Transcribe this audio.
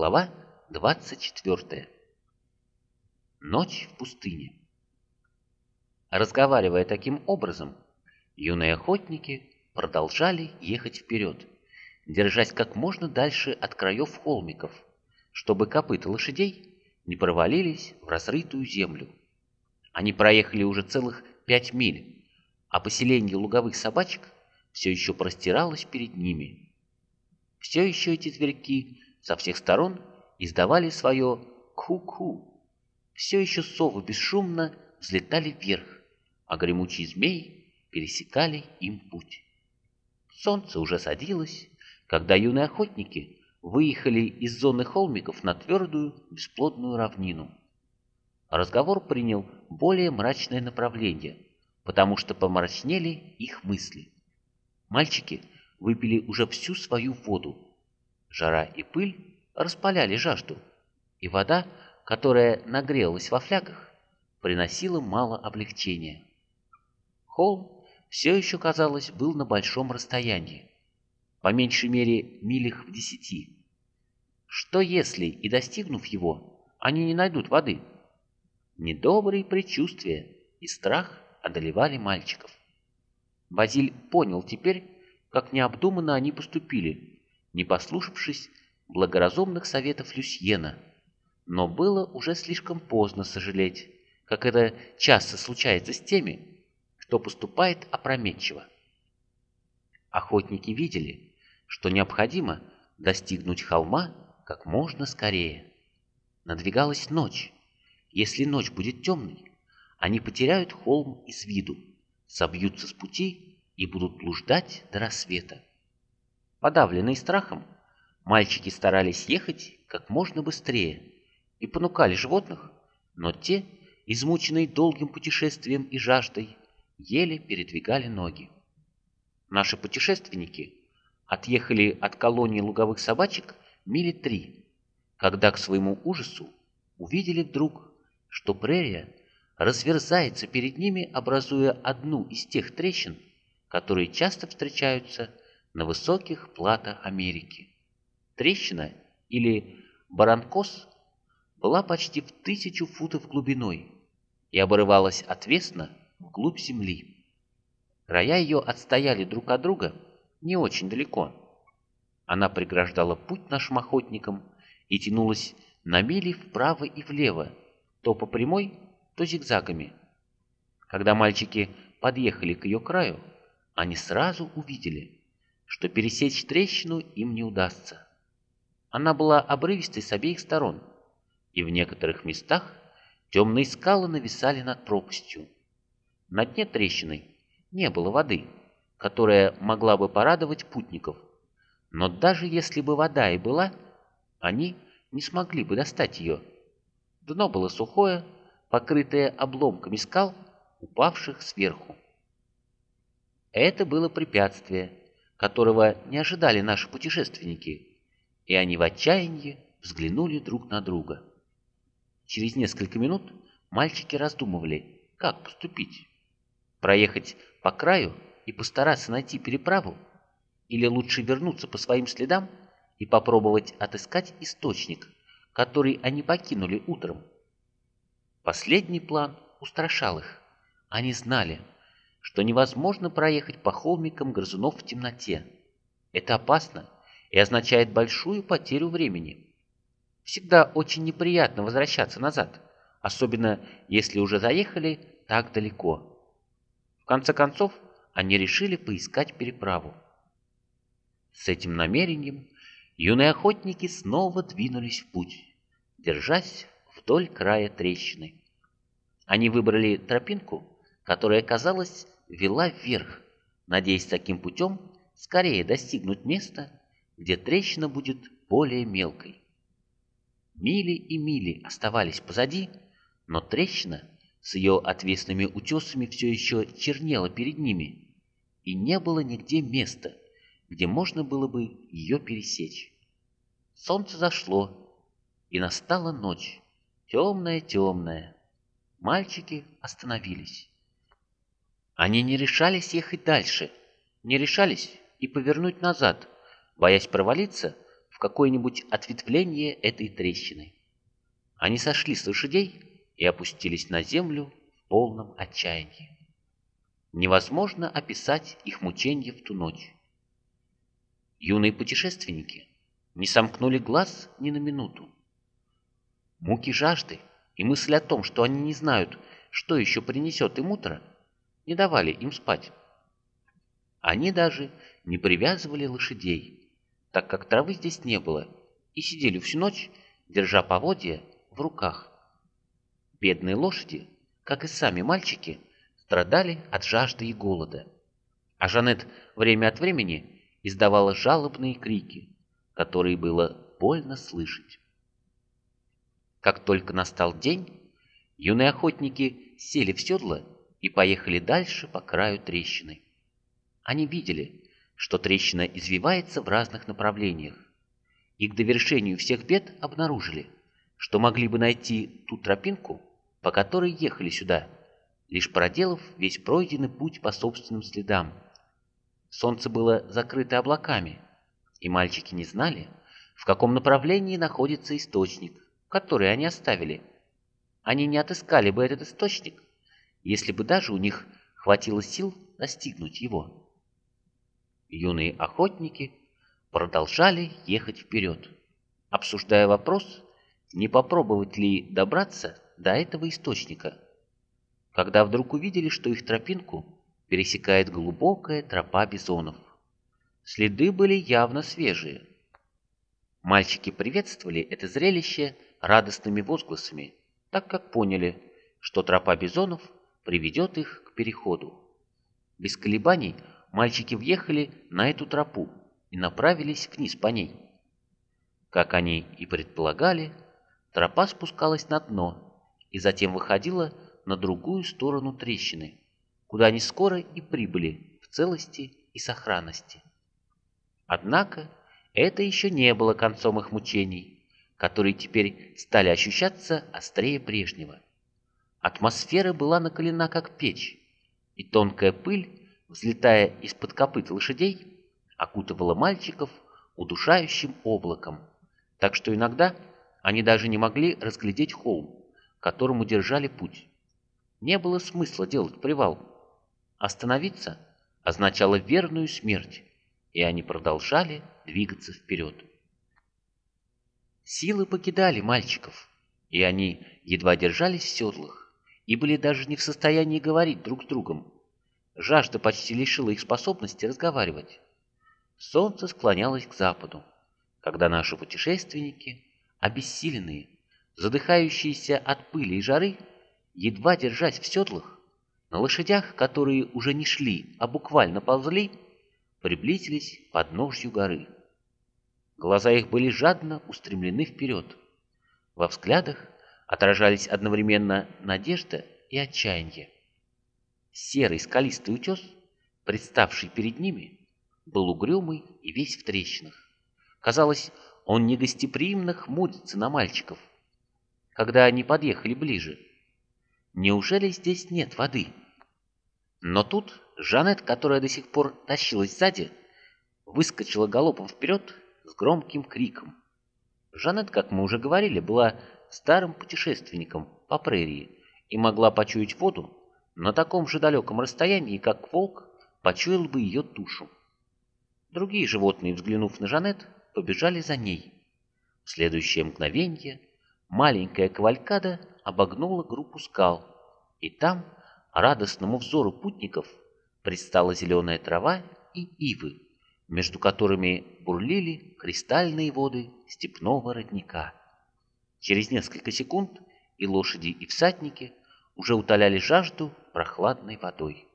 Глава 24. Ночь в пустыне. Разговаривая таким образом, юные охотники продолжали ехать вперед, держась как можно дальше от краев холмиков, чтобы копыта лошадей не провалились в разрытую землю. Они проехали уже целых пять миль, а поселение луговых собачек все еще простиралось перед ними. Все еще эти зверьки со всех сторон издавали свое «ку-ку». Все еще совы бесшумно взлетали вверх, а гремучие змеи пересекали им путь. Солнце уже садилось, когда юные охотники выехали из зоны холмиков на твердую, бесплодную равнину. Разговор принял более мрачное направление, потому что помрачнели их мысли. Мальчики выпили уже всю свою воду, Жара и пыль распаляли жажду, и вода, которая нагрелась во флягах, приносила мало облегчения. Холм все еще, казалось, был на большом расстоянии, по меньшей мере милях в десяти. Что если, и достигнув его, они не найдут воды? Недобрые предчувствия и страх одолевали мальчиков. Базиль понял теперь, как необдуманно они поступили, не послушавшись благоразумных советов Люсьена. Но было уже слишком поздно сожалеть, как это часто случается с теми, кто поступает опрометчиво. Охотники видели, что необходимо достигнуть холма как можно скорее. Надвигалась ночь. Если ночь будет темной, они потеряют холм из виду, собьются с пути и будут блуждать до рассвета. Подавленные страхом, мальчики старались ехать как можно быстрее и понукали животных, но те, измученные долгим путешествием и жаждой, еле передвигали ноги. Наши путешественники отъехали от колонии луговых собачек мили три, когда к своему ужасу увидели вдруг, что прерия разверзается перед ними, образуя одну из тех трещин, которые часто встречаются на высоких плато Америки. Трещина, или баранкос, была почти в тысячу футов глубиной и обрывалась отвесно вглубь земли. Края ее отстояли друг от друга не очень далеко. Она преграждала путь нашим охотникам и тянулась на мили вправо и влево, то по прямой, то зигзагами. Когда мальчики подъехали к ее краю, они сразу увидели, что пересечь трещину им не удастся. Она была обрывистой с обеих сторон, и в некоторых местах темные скалы нависали над пропастью. На дне трещины не было воды, которая могла бы порадовать путников, но даже если бы вода и была, они не смогли бы достать ее. Дно было сухое, покрытое обломками скал, упавших сверху. Это было препятствие, которого не ожидали наши путешественники, и они в отчаянии взглянули друг на друга. Через несколько минут мальчики раздумывали, как поступить. Проехать по краю и постараться найти переправу, или лучше вернуться по своим следам и попробовать отыскать источник, который они покинули утром. Последний план устрашал их. Они знали, что невозможно проехать по холмикам грызунов в темноте. Это опасно и означает большую потерю времени. Всегда очень неприятно возвращаться назад, особенно если уже заехали так далеко. В конце концов, они решили поискать переправу. С этим намерением юные охотники снова двинулись в путь, держась вдоль края трещины. Они выбрали тропинку, которая, казалось, вела вверх, надеясь таким путем скорее достигнуть места, где трещина будет более мелкой. Мили и мили оставались позади, но трещина с ее отвесными утесами все еще чернела перед ними, и не было нигде места, где можно было бы ее пересечь. Солнце зашло, и настала ночь, темная-темная. Мальчики остановились. Они не решались ехать дальше, не решались и повернуть назад, боясь провалиться в какое-нибудь ответвление этой трещины. Они сошли с лошадей и опустились на землю в полном отчаянии. Невозможно описать их мучения в ту ночь. Юные путешественники не сомкнули глаз ни на минуту. Муки жажды и мысль о том, что они не знают, что еще принесет им утро, не давали им спать. Они даже не привязывали лошадей, так как травы здесь не было, и сидели всю ночь, держа поводья в руках. Бедные лошади, как и сами мальчики, страдали от жажды и голода. А Жанет время от времени издавала жалобные крики, которые было больно слышать. Как только настал день, юные охотники сели в седло и поехали дальше по краю трещины. Они видели, что трещина извивается в разных направлениях, и к довершению всех бед обнаружили, что могли бы найти ту тропинку, по которой ехали сюда, лишь проделав весь пройденный путь по собственным следам. Солнце было закрыто облаками, и мальчики не знали, в каком направлении находится источник, который они оставили. Они не отыскали бы этот источник, если бы даже у них хватило сил достигнуть его. Юные охотники продолжали ехать вперед, обсуждая вопрос, не попробовать ли добраться до этого источника, когда вдруг увидели, что их тропинку пересекает глубокая тропа бизонов. Следы были явно свежие. Мальчики приветствовали это зрелище радостными возгласами, так как поняли, что тропа бизонов приведет их к переходу. Без колебаний мальчики въехали на эту тропу и направились вниз по ней. Как они и предполагали, тропа спускалась на дно и затем выходила на другую сторону трещины, куда они скоро и прибыли в целости и сохранности. Однако это еще не было концом их мучений, которые теперь стали ощущаться острее прежнего. Атмосфера была накалена как печь, и тонкая пыль, взлетая из-под копыт лошадей, окутывала мальчиков удушающим облаком, так что иногда они даже не могли разглядеть холм, которому держали путь. Не было смысла делать привал. Остановиться означало верную смерть, и они продолжали двигаться вперед. Силы покидали мальчиков, и они едва держались в седлах и были даже не в состоянии говорить друг с другом. Жажда почти лишила их способности разговаривать. Солнце склонялось к западу, когда наши путешественники, обессиленные, задыхающиеся от пыли и жары, едва держась в седлах, на лошадях, которые уже не шли, а буквально ползли, приблизились к подножью горы. Глаза их были жадно устремлены вперед. Во взглядах отражались одновременно надежда и отчаяние. Серый скалистый утес, представший перед ними, был угрюмый и весь в трещинах. Казалось, он негостеприимно хмурится на мальчиков. Когда они подъехали ближе, Неужели здесь нет воды? Но тут Жанет, которая до сих пор тащилась сзади, выскочила галопом вперед с громким криком. Жанет, как мы уже говорили, была старым путешественником по прерии и могла почуять воду на таком же далеком расстоянии, как волк почуял бы ее тушу. Другие животные, взглянув на Жанет, побежали за ней. В следующее мгновение маленькая кавалькада обогнула группу скал, и там радостному взору путников предстала зеленая трава и ивы, между которыми бурлили кристальные воды степного родника. Через несколько секунд и лошади, и всадники уже утоляли жажду прохладной водой.